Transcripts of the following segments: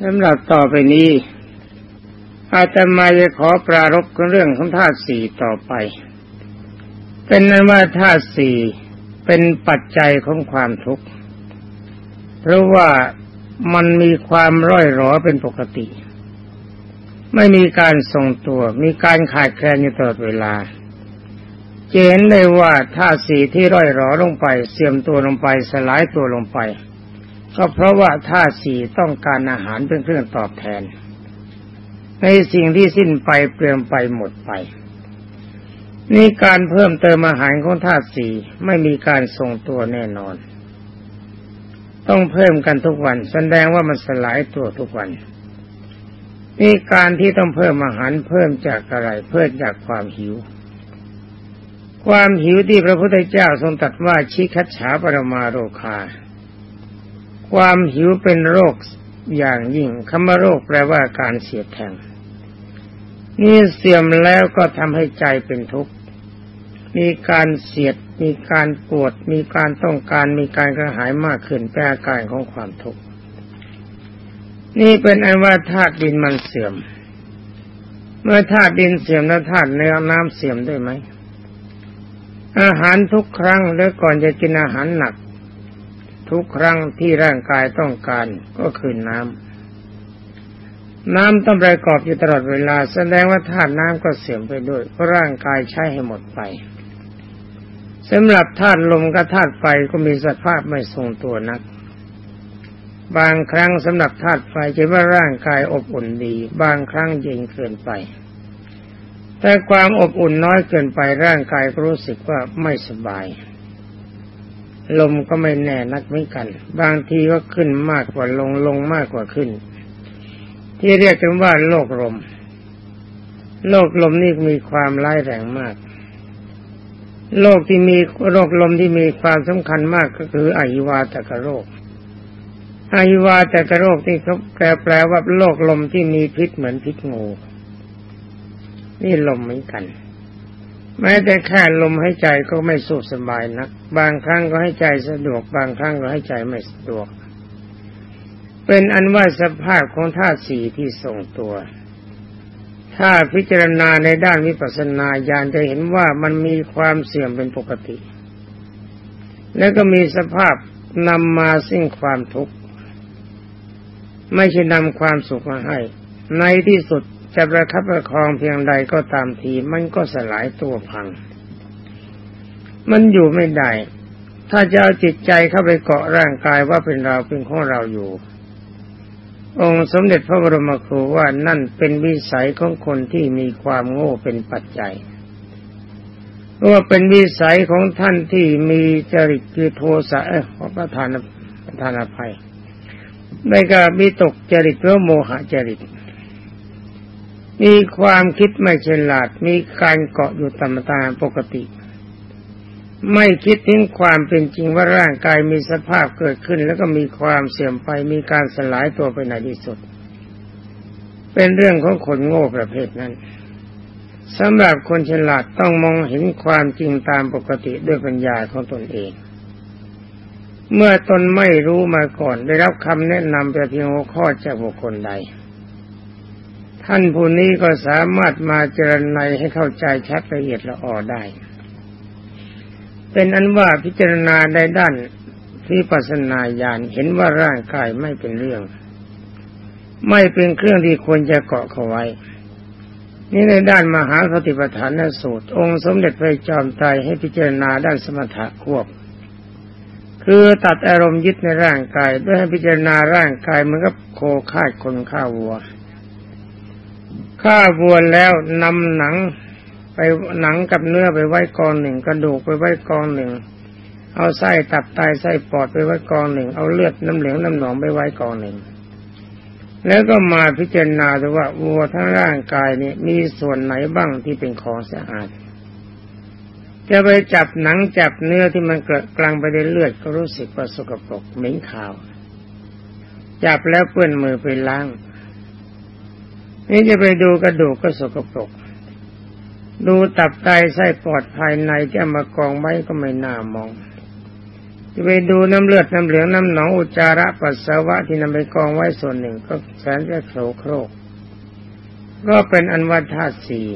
สำหรับต่อไปนี้อาตมาจะขอปรารบเรื่องของธาตุสี่ต่อไป เป็นนั้นว่าธาตุสี่เป็นปัจจัยของความทุกข์ เพราะว่ามันมีความร่อยหรอเป็นปกติ ไม่มีการทรงตัว มีการขาดแคลนอยู่ตลอดเวลาเจนได้ว่าธาตุสี่ที่ร่อยหรอลงไป เสื่อมตัวลงไป สลายตัวลงไป ก็เพราะว่าธาตุสี่ต้องการอาหารเป็นเครื่องตอบแทน ในสิ่งที่สิ้นไปเปลี่ยนไปหมดไป นี่การเพิ่มเติมอาหารของธาตุสี่ไม่มีการทรงตัวแน่นอน ต้องเพิ่มกันทุกวันแสดงว่ามันสลายตัวทุกวันนี่การที่ต้องเพิ่มอาหารเพิ่มจากอะไรเพิ่มจากความหิว ความหิวที่พระพุทธเจ้าทรงตรัสว่าชิคัจฉาปรมาโรคา ความหิวเป็นโรคอย่างยิ่งคำว่าโรคแปลว่าการเสียดแทง นี่เสื่อมแล้วก็ทำให้ใจเป็นทุกข์ มีการเสียด มีการปวด มีการต้องการ มีการกระหายมากขึ้นเป็นอาการของความทุกข์ นี่เป็นอันว่าธาตุดินมันเสื่อม เมื่อธาตุดินเสื่อมแล้วธาตุเนื้อน้ำเสื่อมด้วยไหมอาหารทุกครั้งแล้วก่อนจะกินอาหารหนัก ทุกครั้งที่ร่างกายต้องการก็คือน้ำ น้ำต้องประกอบอยู่ตลอดเวลา แสดงว่าธาตุน้ำก็เสื่อมไปด้วย เพราะร่างกายใช้ให้หมดไปสำหรับธาตุลมกับธาตุไฟก็มีสภาพไม่ทรงตัวนัก บางครั้งสำหรับธาตุไฟจะว่าร่างกายอบอุ่นดี บางครั้งเย็นเกินไป แต่ความอบอุ่นน้อยเกินไปร่างกายก็รู้สึกว่าไม่สบาย ลมก็ไม่แน่นักเหมือนกัน บางทีก็ขึ้นมากกว่าลงลงมากกว่าขึ้น ที่เรียกกันว่าโลกลม โลกลมนี่มีความร้ายแรงมาก โรคที่มีโรคลมที่มีความสำคัญมากก็คืออหิวาตกโรคอหิวาตกโรคที่เขาแปลแปลว่าโรคลมที่มีพิษเหมือนพิษงู นี่ลมเหมือนกัน แม้แต่แค่ลมให้ใจก็ไม่สุขสบายนัก บางครั้งก็ให้ใจสะดวก บางครั้งก็ให้ใจไม่สะดวก เป็นอันว่าสภาพของธาตุสี่ที่ทรงตัว ถ้าพิจารณาในด้านวิปัสสนาญาณจะเห็นว่ามันมีความเสื่อมเป็นปกติ แล้วก็มีสภาพนำมาซึ่งความทุกข์ ไม่ใช่นำความสุขมาให้ ในที่สุด จะประคับประคองเพียงใดก็ตามทีมันก็สลายตัวพัง มันอยู่ไม่ได้ ถ้าจะเอาจิตใจเข้าไปเกาะร่างกายว่าเป็นเราเป็นของเราอยู่ องค์สมเด็จพระบรมครูว่านั่นเป็นวิสัยของคนที่มีความโง่เป็นปัจจัยว่าเป็นวิสัยของท่านที่มีจริตคือโทสะเออขอประทานประทานอภัยไม่ก็มีตกจริตหรือโมหะจริต มีความคิดไม่ฉลาด มีการเกาะอยู่ตามตาปกติ ไม่คิดถึงความเป็นจริงว่าร่างกายมีสภาพเกิดขึ้น แล้วก็มีความเสื่อมไปมีการสลายตัวไปในที่สุด เป็นเรื่องของคนโง่ประเภทนั้นสำหรับคนฉลาดต้องมองเห็นความจริงตามปกติด้วยปัญญาของตนเอง เมื่อตนไม่รู้มาก่อนได้รับคำแนะนำแต่เพียงหัวข้อจากบุคคลใด ท่านผู้นี้ก็สามารถมาเจรไนให้เข้าใจชัดละเอียดละออได้ เป็นอันว่าพิจารณาในด้านที่ปัสนาญาณเห็นว่าร่างกายไม่เป็นเรื่อง ไม่เป็นเครื่องที่ควรจะเกาะเขาไว้ นี่ในด้านมหาสติปัฏฐานสูตร องค์สมเด็จพระจอมไตรให้พิจารณาด้านสมถะควบ คือตัดอารมณ์ยึดในร่างกายด้วยให้พิจารณาร่างกายเหมือนกับโคคาดคนฆ่าวัว ฆ่าวัวแล้วนำหนังไปหนังกับเนื้อไปไว้กองหนึ่ง กระดูกไปไว้กองหนึ่ง เอาไส้ตับไตไส้ปอดไปไว้กองหนึ่ง เอาเลือดน้ำเหลืองน้ำหนองไปไว้กองหนึ่ง แล้วก็มาพิจารณาดูว่าวัวทั้งร่างกายนี้มีส่วนไหนบ้างที่เป็นของสะอาด จะไปจับหนังจับเนื้อที่มันเกิดกลางไปในเลือดก็รู้สึกว่าสกปรกเหม็นขาว จับแล้วเปื้อนมือไปล้าง นี่จะไปดูกระดูกก็สกปรก ดูตับไตไส้ปอดภายในจะมากองไว้ก็ไม่น่ามองจะไปดูน้ำเลือดน้ำเหลืองน้ำหนองอุจจาระปัสสาวะที่นำไปกองไว้ส่วนหนึ่งก็แสนจะโสโครก ก็เป็นอันวัฏธาตุสี่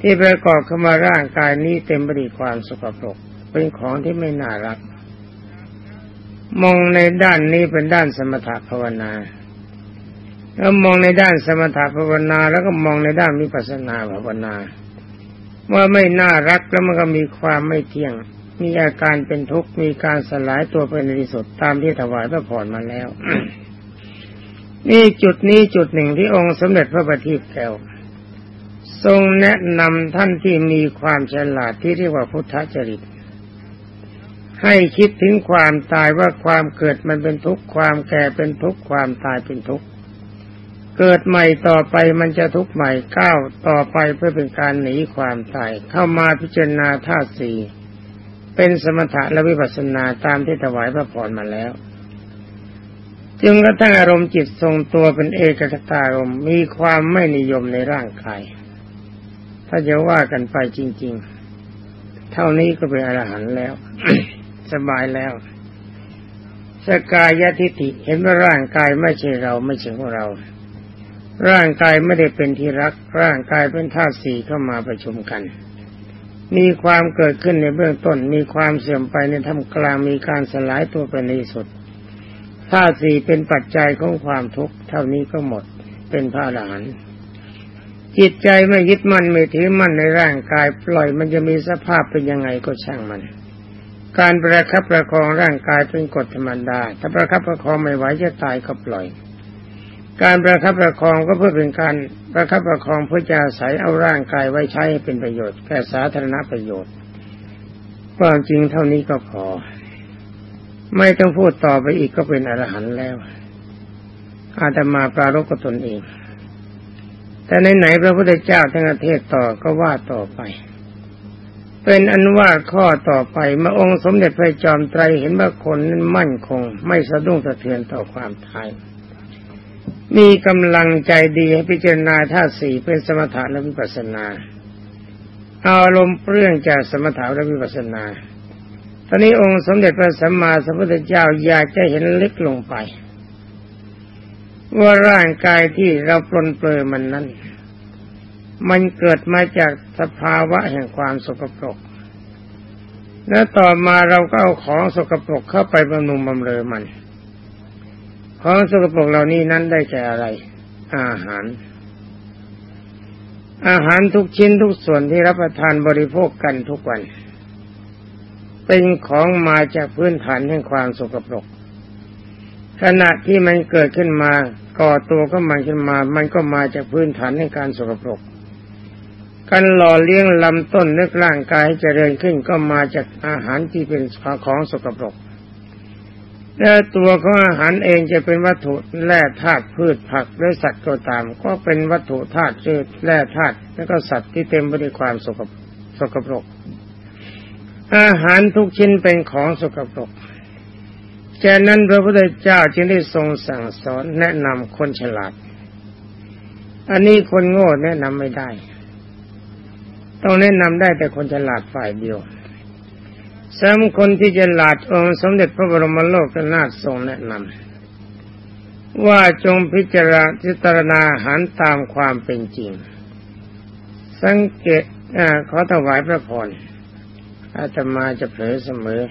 ที่ประกอบขึ้นมาร่างกายนี้เต็มไปด้วยความสกปรก เป็นของที่ไม่น่ารัก มองในด้านนี้เป็นด้านสมถะภาวนา แล้วมองในด้านสมถะภาวนา แล้วก็มองในด้านวิปัสสนาภาวนา ว่าไม่น่ารักแล้วมันก็มีความไม่เที่ยง มีอาการเป็นทุกข์มีการสลายตัวเป็นในที่สุดตามที่ถวายพระพรมาแล้ว นี่จุดนี้จุดหนึ่งที่องค์สมเด็จพระบัณฑิตแก้วทรงแนะนำท่านที่มีความฉลาดที่เรียกว่าพุทธจริต ให้คิดถึงความตายว่าความเกิดมันเป็นทุกข์ความแก่เป็นทุกข์ความตายเป็นทุกข์ เกิดใหม่ต่อไปมันจะทุกข์ใหม่ก้าวต่อไปเพื่อเป็นการหนีความตายเข้ามาพิจารณาธาตุสี่เป็นสมถะและวิปัสสนาตามที่ถวายพระพรมาแล้ว จึงกระทั่งอารมณ์จิตทรงตัวเป็นเอกคตารมมีความไม่นิยมในร่างกายถ้าจะว่ากันไปจริง ๆ เท่านี้ก็เป็นอรหันต์แล้ว สบายแล้วสกายทิฏฐิเห็นว่าร่างกายไม่ใช่เราไม่ใช่ของเรา ร่างกายไม่ได้เป็นที่รัก ร่างกายเป็นธาตุสี่เข้ามาประชุมกัน มีความเกิดขึ้นในเบื้องต้น มีความเสื่อมไปในท่ามกลางมีการสลายตัวไปในสุดธาตุสี่เป็นปัจจัยของความทุกข์เท่านี้ก็หมดเป็นพระอรหันต์จิตใจไม่ยึดมั่นไม่ถือมั่นในร่างกาย ปล่อยมันจะมีสภาพเป็นยังไงก็ช่างมัน การประคับประคองร่างกายเป็นกฎธรรมดา ถ้าประคับประคองไม่ไหวจะตายก็ปล่อย การประคับประคองก็เพื่อเป็นการประคับประคองเพื่อจะอาศัยเอาร่างกายไว้ใช้ให้เป็นประโยชน์แก่สาธารณประโยชน์ความจริงเท่านี้ก็พอ ไม่ต้องพูดต่อไปอีกก็เป็นอรหันต์แล้ว อาตมาปรารกตนเอง แต่ไหนๆพระพุทธเจ้าทั้งประเทศต่อก็ว่าต่อไป เป็นอันว่าข้อต่อไปเมื่อองค์สมเด็จพระจอมไตรเห็นว่าคนนั้นมั่นคง ไม่สะดุ้งสะเทือนต่อความตาย มีกำลังใจดีให้พิจารณาธาตุสี่เป็นสมถะและวิปัสนาเอาอารมณ์เปลื้องจากสมถะและวิปัสนา ตอนนี้องค์สมเด็จพระสัมมาสัมพุทธเจ้าอยากจะเห็นล็กลงไป ว่าร่างกายที่เราปลนเปลือมันนั้น มันเกิดมาจากสภาวะแห่งความสกปรก แล้วต่อมาเราก็เอาของสกปรกเข้าไปบำรุงบำเรอมัน ของสกปรกเหล่านี้นั้นได้แก่อะไร อาหาร อาหารทุกชิ้นทุกส่วนที่รับประทานบริโภคกันทุกวัน เป็นของมาจากพื้นฐานแห่งความสกปรก ขณะที่มันเกิดขึ้นมาก่อตัวก็มันขึ้นมา มันก็มาจากพื้นฐานในการสกปรก การหล่อเลี้ยงลำต้นนึกร่างกายให้เจริญขึ้นก็มาจากอาหารที่เป็นของสกปรก และตัวของอาหารเองจะเป็นวัตถุแร่ธาตุพืชผักหรือสัตว์ก็ตาม ก็เป็นวัตถุธาตุชือแร่ธาตุและก็สัตว์ที่เต็มไปด้วยความสกสกปรก อาหารทุกชิ้นเป็นของสกปรกจากนั้นพระพุทธเจ้าจึงได้ทรงสั่งสอนแนะนำคนฉลาด อันนี้คนโง่แนะนำไม่ได้ ต้องแนะนำได้แต่คนฉลาดฝ่ายเดียว สำคนที่ฉลาดองค์สมเด็จพระบรมโลกนาถทรงแนะนำว่าจงพิจารณาหันตามความเป็นจริง สังเกตขอถวายพระพรอาตมาจะเผยเสมอ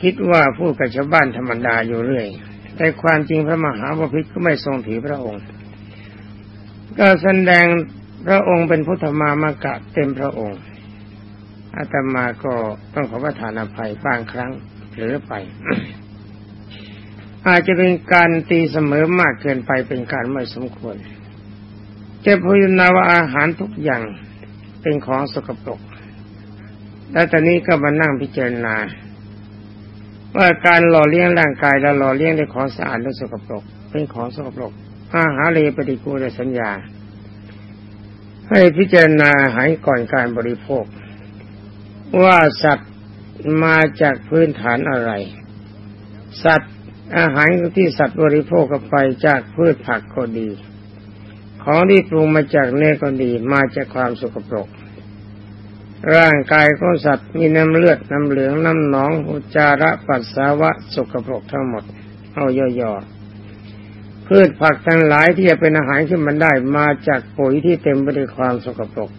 คิดว่าพูดกับชาวบ้านธรรมดาอยู่เรื่อย แต่ความจริงพระมหาวพิตก็ไม่ทรงถือพระองค์ ก็แสดงพระองค์เป็นพุทธมามากะเต็มพระองค์ อาตมาก็ต้องขอประทานอภัยบางครั้งหรือไป อาจจะเป็นการตีเสมอมากเกินไปเป็นการไม่สมควรจะพูดนาว่าอาหารทุกอย่างเป็นของสกปรก แล้วตอนนี้ก็มานั่งพิจารณา ว่าการหล่อเลี้ยงร่างกายและหล่อเลี้ยงด้วยของสะอาดและสกปรก เป็นของสกปรกอาหารเลปฏิกูลสัญญา ให้พิจารณาหายก่อนการบริโภค ว่าสัตว์มาจากพื้นฐานอะไร สัตว์อาหารที่สัตว์บริโภคกไปจากพืชผักก็ดี ของที่ปรุงมาจากเนื้อก็ดีมาจากความสกปรก ร่างกายของสัตว์มีน้ำเลือดน้ำเหลืองน้ำหนองอุจจาระปัสสาวะสกปรกทั้งหมด เอาย่อๆพืชผักทั้งหลายที่จะเป็นอาหารขึ้นมันได้มาจากปุ๋ยที่เต็มไปด้วยความสกปรก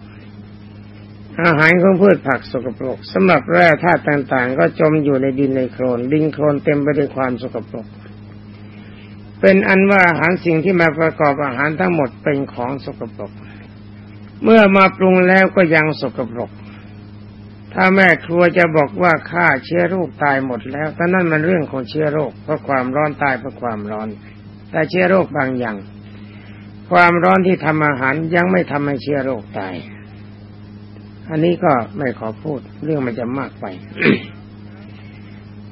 อาหารของพืชผักสกปรกสำหรับแร่ธาตุต่างๆ ก็จมอยู่ในดินในโคลนดินโคลนเต็มไปด้วยความสกปรก เป็นอันว่าอาหารสิ่งที่มาประกอบอาหารทั้งหมดเป็นของสกปรก เมื่อมาปรุงแล้วก็ยังสกปรก ถ้าแม่ครัวจะบอกว่าฆ่าเชื้อโรคตายหมดแล้วแต่นั่นมันเรื่องของเชื้อโรคเพราะความร้อนตายเพราะความร้อน แต่เชื้อโรคบางอย่าง ความร้อนที่ทำอาหารยังไม่ทำให้เชื้อโรคตาย อันนี้ก็ไม่ขอพูดเรื่องมันจะมากไป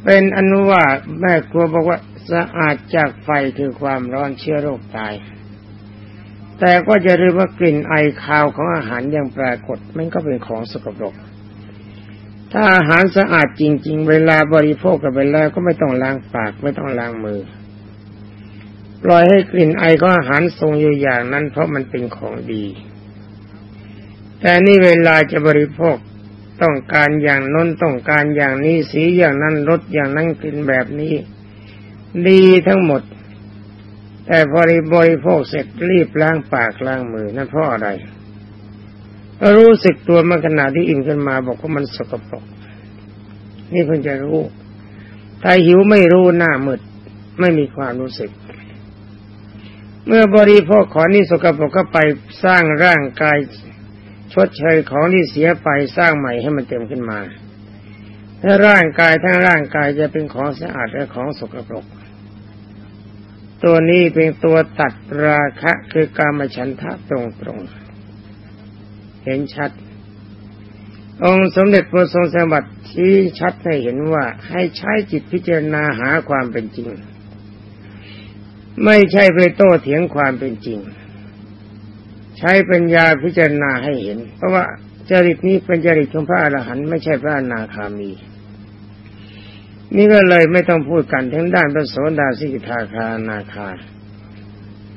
เป็นอนุว่าแม่ครัวบอกว่าสะอาดจากไฟคือความร้อนเชื้อโรคตาย แต่ก็จะรู้ว่ากลิ่นไอคาวของอาหารยังปรากฏมันก็เป็นของสกปรก ถ้าอาหารสะอาดจริง ๆ เวลาบริโภคกับเวลาก็ไม่ต้องล้างปากไม่ต้องล้างมือปล่อยให้กลิ่นไอของอาหารทรงอยู่อย่างนั้นเพราะมันเป็นของดี แต่นี่เวลาจะบริโภคต้องการอย่างน้นต้องการอย่างนี้สีอย่างนั้นรสอย่างนั้นกลิ่นแบบนี้ ดีทั้งหมด แต่พอบริโภคเสร็จรีบล้างปากล้างมือนั่นเพราะอะไรรู้สึกตัวเมื่อขณะที่อิ่มขึ้นมาบอกว่ามันสกปรกนี่เพิ่งจะรู้ถ้าหิวไม่รู้หน้ามืดไม่มีความรู้สึก เมื่อบริโภคขอนี่สกปรกก็ไปสร้างร่างกาย ชดเชยของที่เสียไปสร้างใหม่ให้มันเต็มขึ้นมาถ้าร่างกายทั้งร่างกายจะเป็นของสะอาดและของสกปรก ตัวนี้เป็นตัวตัดราคะคือการมาฉันทะตรงๆเห็นชัด องค์สมเด็จพระทรงสมบัติชี้ชัดให้เห็นว่าให้ใช้จิตพิจารณาหาความเป็นจริง ไม่ใช่ไปโต้เถียงความเป็นจริง ใช้ปัญญาพิจารณาให้เห็น เพราะว่าจริตนี้เป็นจริตของพระอรหันต์ไม่ใช่พระอนาคามี นี่ก็เลยไม่ต้องพูดกันทั้งด้านพระโสดาสิกขาคานาคา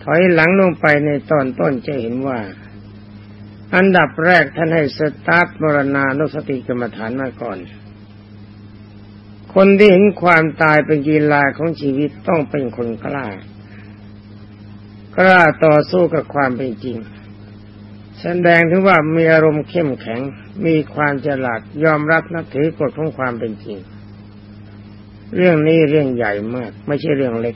ถอยหลังลงไปในตอนต้นจะเห็นว่า อันดับแรกท่านให้สตาร์ทมรณานุสติกรรมฐานมาก่อน คนที่เห็นความตายเป็นกีฬาของชีวิตต้องเป็นคนกล้ากล้าต่อสู้กับความเป็นจริง แสดงถึงว่ามีอารมณ์เข้มแข็ง มีความฉลาดยอมรับนับถือกฎของความเป็นจริง เรื่องนี้เรื่องใหญ่มาก ไม่ใช่เรื่องเล็ก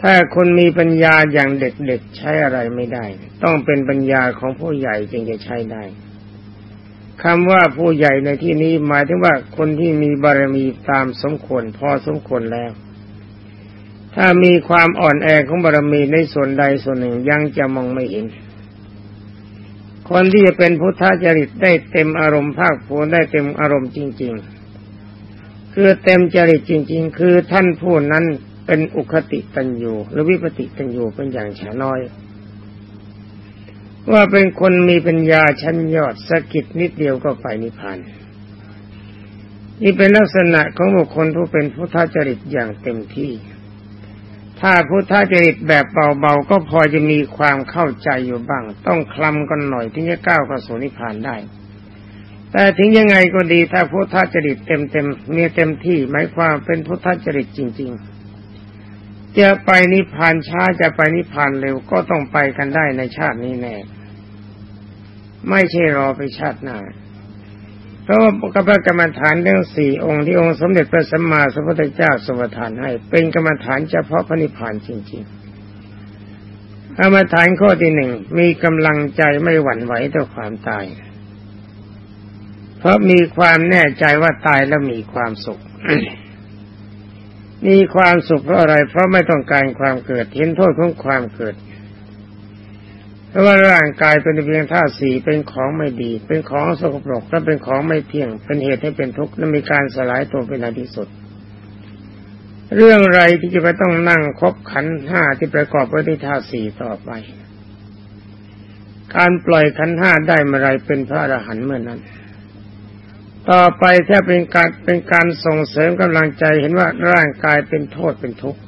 ถ้าคนมีปัญญาอย่างเด็กๆใช้อะไรไม่ได้ ต้องเป็นปัญญาของผู้ใหญ่จึงจะใช้ได้คำว่าผู้ใหญ่ในที่นี้หมายถึงว่าคนที่มีบารมีตามสมควรพอสมควรแล้ว ถ้ามีความอ่อนแอของบารมีในส่วนใดส่วนหนึ่งยังจะมองไม่เห็น คนที่จะเป็นพุทธจริตได้เต็มอารมณ์ภาคภูมิได้เต็มอารมณ์จริง ๆ คือเต็มจริตจริง ๆ คือท่านผู้นั้นเป็นอุคติตัญญูหรือวิปติตัญญูเป็นอย่างฉาน้อย ว่าเป็นคนมีปัญญาชั้นยอดสกิดนิดเดียวก็ไปนิพพานนี่เป็นลักษณะของบุคคลผู้เป็นพุทธจริตอย่างเต็มที่ ถ้าพุทธจริตแบบเบาๆก็พอจะมีความเข้าใจอยู่บ้าง ต้องคลำกันหน่อยถึงจะก้าวเข้าสู่นิพพานได้ แต่ถึงยังไงก็ดีถ้าพุทธจริตเต็มๆมีเต็มที่หมายความเป็นพุทธจริตจริง ๆ จะไปนิพพานช้าจะไปนิพพานเร็วก็ต้องไปกันได้ในชาตินี้แน่ไม่ใช่รอไปชาติหน้า เพราะว่ากรรมกรรมฐานเรื่องสี่องค์ที่องค์สมเด็จพระสัมมาสัมพุทธเจ้าสมทานให้ เป็นกรรมฐานเฉพาะพระนิพพานจริงๆกรรมฐานข้อที่หนึ่งมีกำลังใจไม่หวั่นไหวต่อความตาย เพราะมีความแน่ใจว่าตายแล้วมีความสุข มีความสุขเพราะอะไร เพราะไม่ต้องการความเกิดเห็นโทษของความเกิด เพราะว่าร่างกายเป็นเพียงธาตุสี่เป็นของไม่ดี เป็นของสกปรกและเป็นของไม่เที่ยง เป็นเหตุให้เป็นทุกข์และมีการสลายตัวเป็นอันที่สุด เรื่องไรที่จะไปต้องนั่งคบขันห้าที่ประกอบไว้ด้วยธาตุสี่ต่อไป การปล่อยขันห้าได้เมื่อไรเป็นพระอรหันต์เมื่อนั้น ต่อไปถ้าเป็นการเป็นการส่งเสริมกำลังใจเห็นว่าร่างกายเป็นโทษเป็นทุกข์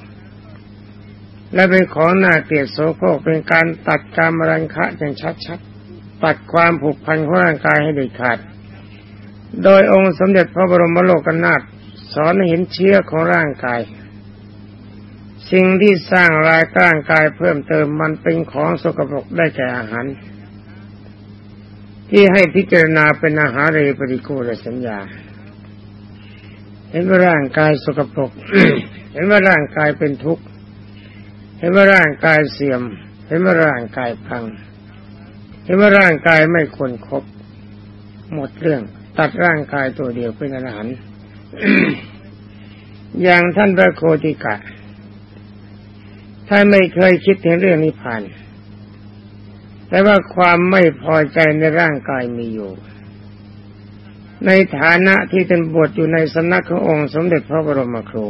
และเป็นของน่าเกลียดโสโครกเป็นการตัดการมรังคะอย่างชัดๆ ตัดความผูกพันของร่างกายให้เด็ดขาด โดยองค์สมเด็จพระบรมโลกนาถสอนเห็นเชื้อของร่างกาย สิ่งที่สร้างรายร่างกายเพิ่มเติมมันเป็นของสกปรกได้แก่อาหารที่ให้พิจารณาเป็นอาหารเรปริโกแลสัญญา เห็นว่าร่างกายสกปรก เห็นว่าร่างกายเป็นทุกข์ เห็นว่าร่างกายเสื่อม เห็นว่าร่างกายพัง เห็นว่าร่างกายไม่ควรครบ หมดเรื่อง ตัดร่างกายตัวเดียวเป็นอรหันต์อย่างท่านพระโคติกะท่านไม่เคยคิดถึงเรื่องนิพพานแต่ว่าความไม่พอใจในร่างกายมีอยู่ ในฐานะที่ท่านบวชอยู่ในสำนักขององค์สมเด็จพระบรมครู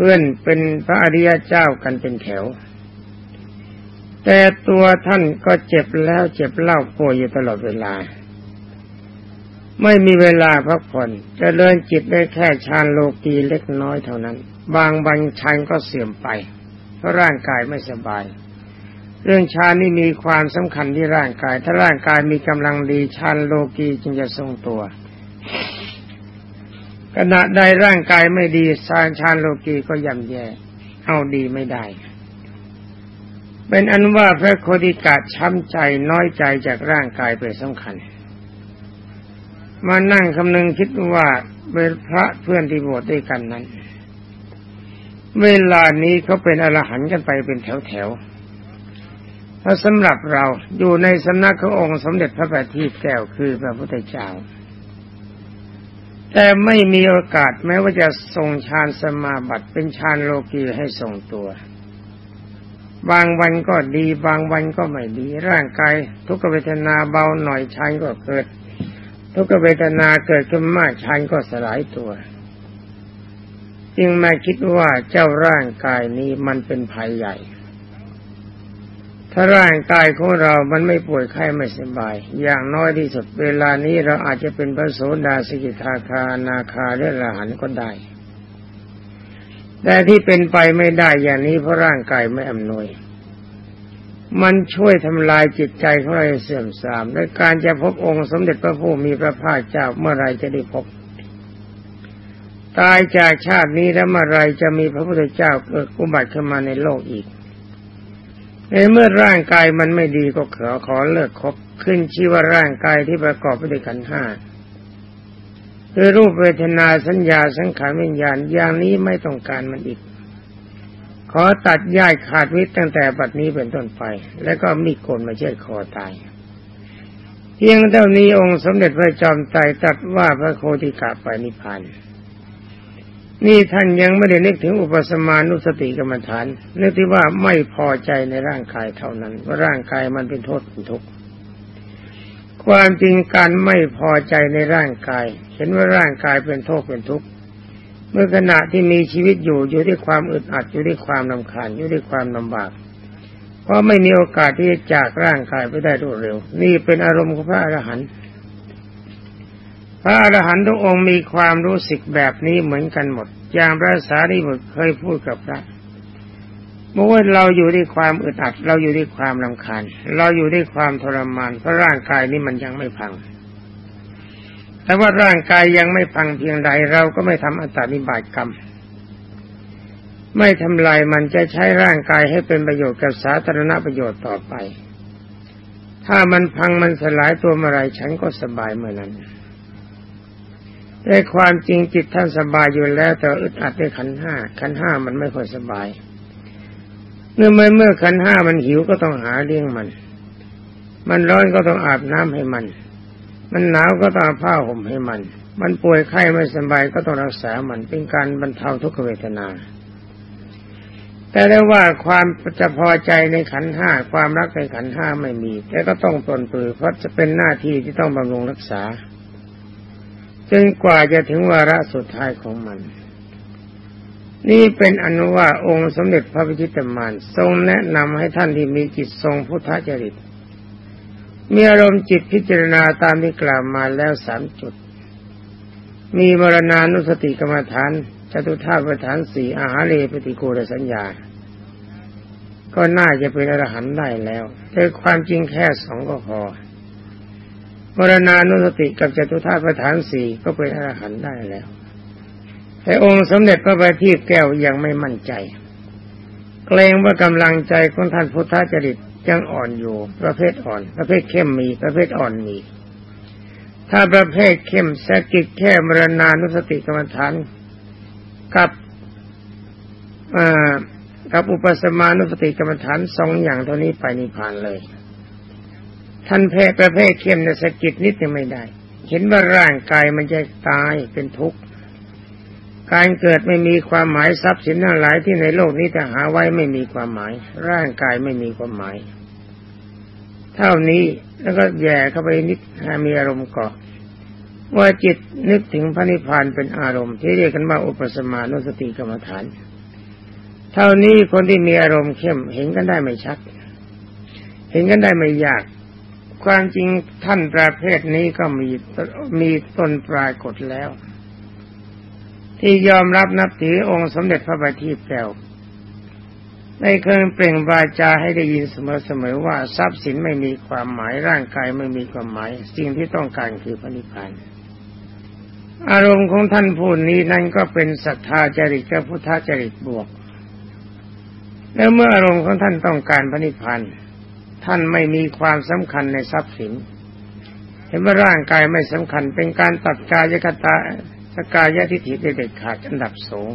เพื่อนเป็นพระอริยเจ้ากันเป็นแถว แต่ตัวท่านก็เจ็บแล้วเจ็บเล่าป่วยอยู่ตลอดเวลา ไม่มีเวลาพักผ่อนจะเดินจิตได้แค่ฌานโลกีเล็กน้อยเท่านั้น บางบันฌานก็เสื่อมไป เพราะร่างกายไม่สบาย เรื่องฌานนี่มีความสำคัญที่ร่างกาย ถ้าร่างกายมีกำลังดีฌานโลกีจึงจะทรงตัว ขณะใดร่างกายไม่ดีฌานฌานโลกีก็ย่ำแย่เอาดีไม่ได้ เป็นอันว่าพระโคดิกาช้ำใจน้อยใจจากร่างกายเป็นสำคัญ มานั่งคำนึงคิดว่าเป็นพระเพื่อนที่บวชด้วยกันนั้น เวลานี้เขาเป็นอรหันต์กันไปเป็นแถวๆเพราสำหรับเราอยู่ในสำนักขององค์สมเด็จพระบัณฑิตแก้วคือพระพุทธเจ้า แต่ไม่มีโอกาสแม้ว่าจะทรงฌานสมาบัติเป็นฌานโลกีให้ทรงตัว บางวันก็ดี บางวันก็ไม่ดี ร่างกายทุกขเวทนาเบาหน่อยฌานก็เกิด ทุกขเวทนาเกิดขึ้นมากชันก็สลายตัว จึงมาคิดว่าเจ้าร่างกายนี้มันเป็นภัยใหญ่ ถ้าร่างกายของเรามันไม่ป่วยไข้ไม่สบาย อย่างน้อยที่สุดเวลานี้เราอาจจะเป็นพระโสดาสกิทาคานาคาเรือหันก็ได้ แต่ที่เป็นไปไม่ได้อย่างนี้เพราะร่างกายไม่อำนวย มันช่วยทำลายจิตใจของเราเสื่อมทรามและการจะพบองค์สมเด็จพระผู้มีพระภาคเจ้าเมื่อไรจะได้พบตายจากชาตินี้แล้วเมื่อไรจะมีพระพุทธเจ้าเกิดอุบัติขึ้นมาในโลกอีก ในเมื่อร่างกายมันไม่ดีก็ขอขอเลิกคบขึ้นชื่อว่าร่างกายที่ประกอบไปด้วยกันห้าคือรูปเวทนาสัญญาสังขารวิญญาณอย่างนี้ไม่ต้องการมันอีก ขอตัดย่ายขาดวิตตั้งแต่บัดนี้เป็นต้นไป แล้วก็มีโกนมาเช็ดคอตายเพียงเท่านี้องค์สมเด็จพระจอมไตรตัดว่าพระโคติกาไปนิพพาน นี่ท่านยังไม่ได้นึกถึงอุปสมานุสติกรรมฐาน นึกที่ว่าไม่พอใจในร่างกายเท่านั้นว่าร่างกายมันเป็นโทษเป็นทุกข์ความจริงการไม่พอใจในร่างกาย เห็นว่าร่างกายเป็นโทษเป็นทุกข์เมื่อขณะที่มีชีวิตอยู่อยู่ด้วยความอึดอัดอยู่ด้วยความลำคาญอยู่ด้วยความลำบาก เพราะไม่มีโอกาสที่จะจากร่างกายไปได้รวดเร็ว นี่เป็นอารมณ์ของพระอรหันต์ ระอรหันต์ทุกองค์มีความรู้สึกแบบนี้เหมือนกันหมด อย่างพระสารีบุตรเคยพูดกับพระเมื่อว่าเราอยู่ด้วยความอึดอัด เราอยู่ด้วยความลำคาญ เราอยู่ด้วยความทรมานเพราะร่างกายนี้มันยังไม่พัง แต่ว่าร่างกายยังไม่พังเพียงใดเราก็ไม่ทำอัตตานิบาตกรรม ไม่ทำลายมันจะใช้ร่างกายให้เป็นประโยชน์กับสาธารณประโยชน์ต่อไป ถ้ามันพังมันสลายตัวเมื่อไรฉันก็สบายเมื่อนั้น แต่ความจริงจิตท่านสบายอยู่แล้ว แต่อึดอัดในขันห้าขันห้ามันไม่ค่อยสบาย เมื่อเมื่อเมื่อขันห้ามันหิวก็ต้องหาเลี้ยงมัน มันร้อนก็ต้องอาบน้ำให้มัน มันหนาวก็ต้องผ้าห่มให้มัน มันป่วยไข้ไม่สบายก็ต้องรักษามันเป็นการบรรเทาทุกขเวทนา แต่ได้ว่าความจะพอใจในขันห้าความรักในขันห้าไม่มี แต่ก็ต้องตนปือเพราะจะเป็นหน้าที่ที่ต้องบำรุงรักษา จนกว่าจะถึงวาระสุดท้ายของมัน นี่เป็นอนุว่าองค์สมเด็จพระพิชิตมารทรงแนะนำให้ท่านที่มีจิตทรงพุทธจริต มีอารมณ์จิตพิจารณาตามที่กล่าวมาแล้วสามจุด มีมรณานุสติกรรมฐานจตุธาประฐานสี่อาหารเลปฏิโกรสัญญา ก็น่าจะเป็นอรหันต์ได้แล้วแต่ความจริงแค่สองก็พอ มรณานุสติกับจตุธาประธานสี่ก็เป็นอรหันต์ได้แล้วแต่องค์สมเด็จพระบัณฑิตแก้วยังไม่มั่นใจ เกรงว่ากำลังใจของท่านพุทธจริตยังอ่อนอยู่ ประเภทอ่อน ประเภทเข้มมี ประเภทอ่อนมี ถ้าประเภทเข้มสกิดแค่มรณานุสติกรรมฐานกับกับอุปสมานุสติกรรมฐานสองอย่างเท่านี้ไปนิพพานเลย ท่านเพศประเภทเข้มในสกิดนิดยังไม่ได้ เห็นว่าร่างกายมันจะตายเป็นทุกข์การเกิดไม่มีความหมายทรัพย์สินทั้งหลายที่ในโลกนี้จะหาไว้ไม่มีความหมาย ร่างกายไม่มีความหมาย เท่านี้แล้วก็แย่เข้าไปนิดมีอารมณ์เกาะว่าจิตนึกถึงพระนิพพานเป็นอารมณ์ที่เรียกกันว่าอุปสมานุสติกรรมฐาน เท่านี้คนที่มีอารมณ์เข้มเห็นกันได้ไม่ชัด เห็นกันได้ไม่ยาก ความจริงท่านประเภทนี้ก็มีมีต้นปลายกฎแล้ว ที่ยอมรับนับถือองค์สมเด็จพระบัณฑิตแก้วได้เคยเปล่งวาจาให้ได้ยินเสมอๆว่าทรัพย์สินไม่มีความหมายร่างกายไม่มีความหมาย สิ่งที่ต้องการคือพระนิพพานอารมณ์ของท่านผู้นี้นั่นก็เป็นศรัทธาจริตกับพุทธจริตบวก แล้วเมื่ออารมณ์ของท่านต้องการพระนิพพาน ท่านไม่มีความสำคัญในทรัพย์สิน เห็นว่าร่างกายไม่สำคัญเป็นการตัดกายกตาสกายทิฏฐิเด็ดขาดอันดับสูง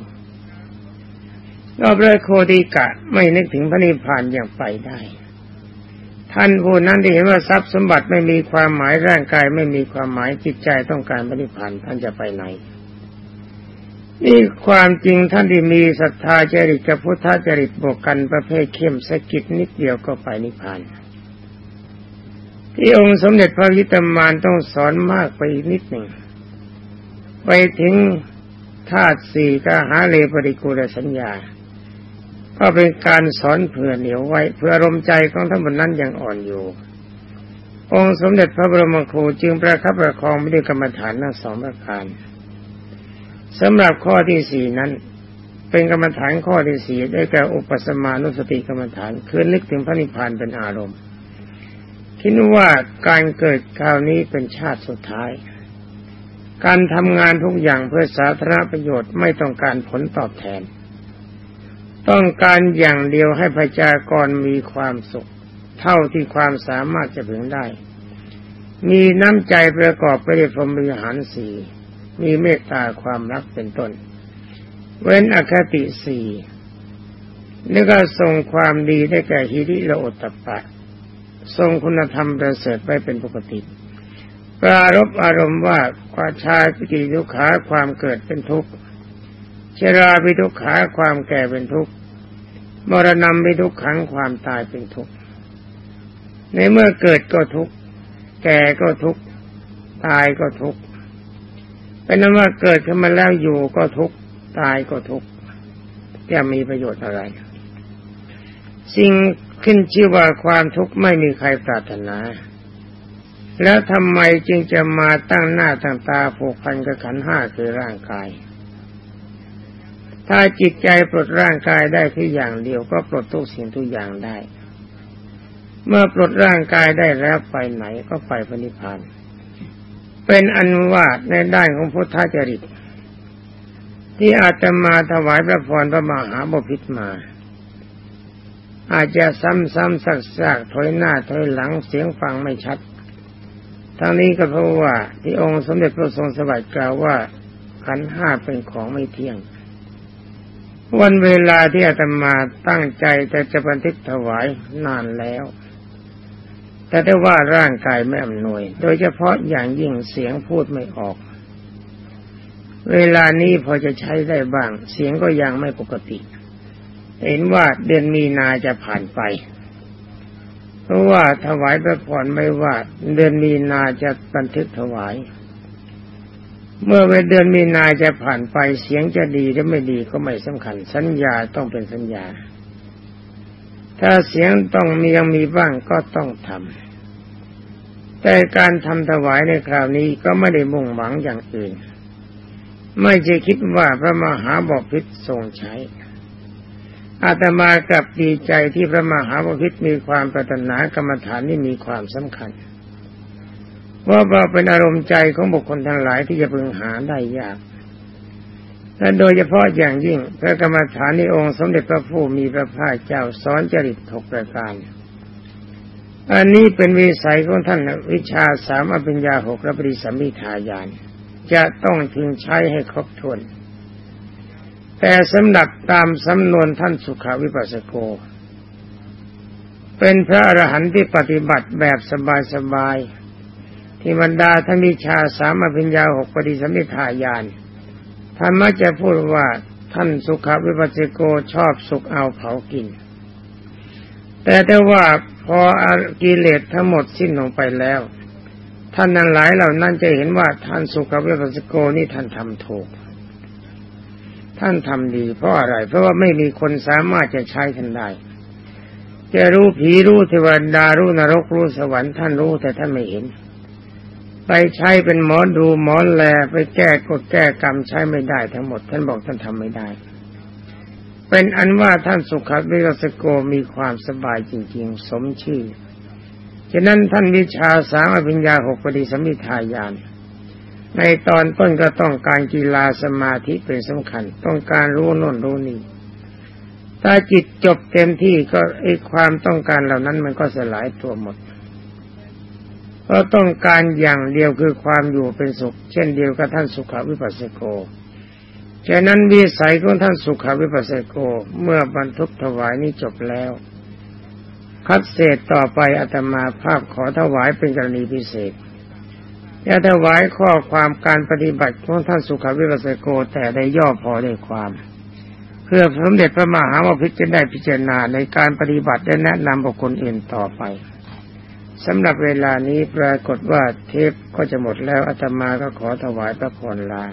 รอบเลยโคดีกะไม่นึกถึงพระนิพพานอย่างไปได้ ท่านผู้นั้นที่เห็นว่าทรัพย์สมบัติไม่มีความหมายร่างกายไม่มีความหมายจิตใจต้องการปฏิพันท่านจะไปไหน นี่ความจริงท่านที่มีศรัทธาจริตกับพุทธจริตบวกกันประเภทเข้มสกิดนิดเดียวก็ไปนิพพานที่องค์สมเด็จพระวิตามานต้องสอนมากไปนิดหนึ่ง ไปถึงธาตุสี่กหาเลปริกูลสัญญา ก็เป็นการสอนเผื่อเหนียวไว้ เพื่ออารมณ์ใจของท่านบนนั้นยังอ่อนอยู่ องค์สมเด็จพระบรมครูจึงประคับประคองไม่ได้กรรมฐานทั้งสองประการ สำหรับข้อที่สี่นั้น เป็นกรรมฐานข้อที่สี่ได้แก่อุปสมานุสติกรรมฐานคือนึกถึงพระนิพพานเป็นอารมณ์คิดว่าการเกิดคราวนี้เป็นชาติสุดท้าย การทำงานทุกอย่างเพื่อสาธารณประโยชน์ไม่ต้องการผลตอบแทน ต้องการอย่างเดียวให้ประชากรมีความสุข เท่าที่ความสามารถจะพึงได้ มีน้ำใจประกอบไปด้วยพรหมิหารสี่ มีเมตตาความรักเป็นต้น เว้นอคติสี่นี่ก็ทรงความดีได้แก่ฮิริและอตตปะ ทรงคุณธรรมประเสริฐไว้เป็นปกติ ปรารบอารมณ์ว่าความชาติกิทุขาความเกิดเป็นทุกข์ชราปิทุกขาความแก่เป็นทุกข์มรณะปิทุกขังความตายเป็นทุกข์ในเมื่อเกิดก็ทุกข์แก่ก็ทุกข์ตายก็ทุกข์ เป็นนั้นว่าเกิดขึ้นมาแล้วอยู่ก็ทุกข์ตายก็ทุกข์จะมีประโยชน์อะไร สิ่งขึ้นชื่อว่าความทุกข์ไม่มีใครปรารถนา แล้วทำไมจึงจะมาตั้งหน้าตั้งตาผูกพันกับขันห้าคือร่างกาย ถ้าจิตใจปลดร่างกายได้ที่อย่างเดียวก็ปลดทุกสิ่งทุกอย่างได้ เมื่อปลดร่างกายได้แล้วไปไหนก็ไปพระนิพพาน เป็นอันว่าในด้านของพุทธจริต ที่อาจจะมาถวายพระพรพระมหาบพิตรมา อาจจะซ้ำๆซักๆถอยหน้าถอยหลังเสียงฟังไม่ชัด ทั้งนี้ก็เพราะว่าที่องค์สมเด็จพระทรงสวัสดิ์กล่าวว่าขันห้าเป็นของไม่เที่ยง วันเวลาที่อาตมาตั้งใจแต่จะบันทึกถวายนานแล้ว แต่ได้ว่าร่างกายไม่อำนวย โดยเฉพาะอย่างยิ่งเสียงพูดไม่ออก เวลานี้พอจะใช้ได้บ้าง เสียงก็ยังไม่ปกติ เห็นว่าเดือนมีนาจะผ่านไป เพราะว่าถวายพระพรไม่ว่าเดือนมีนาจะบันทึกถวาย เมื่อเดือนมีนาจะผ่านไปเสียงจะดีหรือไม่ดีก็ไม่สำคัญ สัญญาต้องเป็นสัญญา ถ้าเสียงต้องมียังมีบ้างก็ต้องทำแต่การทำถวายในคราวนี้ก็ไม่ได้มุ่งหวังอย่างอื่น ไม่ใช่คิดว่าพระมหาบพิตรทรงใช้อาตมากับดีใจที่พระมหาวิพิตมีความปรารถนากรรมฐานนี่มีความสำคัญว่าว่าเป็นอารมณ์ใจของบุคคลทั้งหลายที่จะพึงหาได้ยาก และโดยเฉพาะอย่างยิ่งพระกรรมฐานในองค์สมเด็จพระผู้มีพระภาคเจ้าสอนจริตถกประการ อันนี้เป็นวิสัยของท่านวิชาสามอภิญญาหกและปริสัมมิทายาน จะต้องถึงใช้ให้ครบถ้วน แต่สำหรับตามสำนวนท่านสุขาวิปัสสโก เป็นพระอรหันต์ที่ปฏิบัติแบบสบายๆที่บรรดาท่านวิชาสามอภิญญาหกปฏิสัมพิทายาน ท่านมักจะพูดว่าท่านสุขวิปัสสโกชอบสุขเอาเผากิน แต่ได้ว่าพอกิเลสทั้งหมดสิ้นลงไปแล้ว ท่านนั้นหลายเหล่านั้นจะเห็นว่าท่านสุขวิปัสสโกนี่ท่านทำถูก ท่านทำดีเพราะอะไร เพราะว่าไม่มีคนสามารถจะใช้ท่านได้จะรู้ผีรู้เทวดารู้นรกรู้สวรรค์ท่านรู้แต่ท่านไม่เห็น ไปใช้เป็นหมอดูหมอแลไปแก้กฎแก้กรรมใช้ไม่ได้ทั้งหมด ท่านบอกท่านทำไม่ได้ เป็นอันว่าท่านสุขวิรัสโกมีความสบายจริงๆ สมชื่อ ฉะนั้นท่านวิชาสามอภิญญาหกปฏิสมิทายาน ในตอนต้นก็ต้องการกีฬาสมาธิเป็นสำคัญ ต้องการรู้น่นรู้นี่ถ้าจิตจบเต็มที่ก็ไอความต้องการเหล่านั้นมันก็สลายตัวหมด เพราะต้องการอย่างเดียวคือความอยู่เป็นสุข เช่นเดียวกับท่านสุขวิปัสสโกฉะนั้นวิสัยของท่านสุขวิปัสสโกเมื่อบรรทุกถวายนี้จบแล้ว คัดเศษต่อไปอาตมาภาพขอถวายเป็นกรณีพิเศษจะถวายข้อความการปฏิบัติของท่านสุขวิปัสสโกแต่ได้ย่อพอได้ความ เพื่อสมเด็จพระมหาวพิจจะได้พิจารณาในการปฏิบัติและแนะนำบุคคลอื่นต่อไป สำหรับเวลานี้ปรากฏว่าเทปก็จะหมดแล้วอาตมาก็ขอถวายพระพรลา